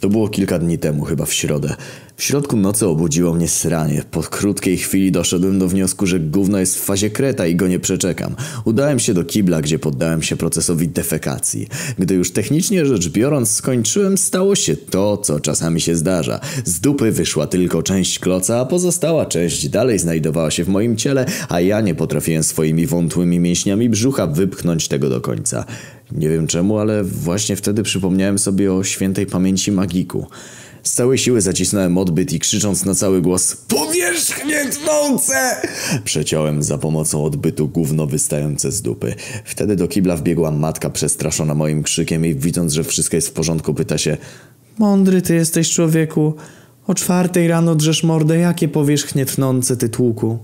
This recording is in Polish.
To było kilka dni temu, chyba w środę. W środku nocy obudziło mnie sranie. Po krótkiej chwili doszedłem do wniosku, że gówno jest w fazie kreta i go nie przeczekam. Udałem się do kibla, gdzie poddałem się procesowi defekacji. Gdy już technicznie rzecz biorąc skończyłem, stało się to, co czasami się zdarza. Z dupy wyszła tylko część kloca, a pozostała część dalej znajdowała się w moim ciele, a ja nie potrafiłem swoimi wątłymi mięśniami brzucha wypchnąć tego do końca. Nie wiem czemu, ale właśnie wtedy przypomniałem sobie o świętej pamięci magiku. Z całej siły zacisnąłem odbyt i krzycząc na cały głos Powierzchnie tnące! Przeciąłem za pomocą odbytu gówno wystające z dupy. Wtedy do kibla wbiegła matka przestraszona moim krzykiem i widząc, że wszystko jest w porządku pyta się Mądry ty jesteś człowieku. O czwartej rano drzesz mordę, jakie powierzchnie tnące ty tłuku.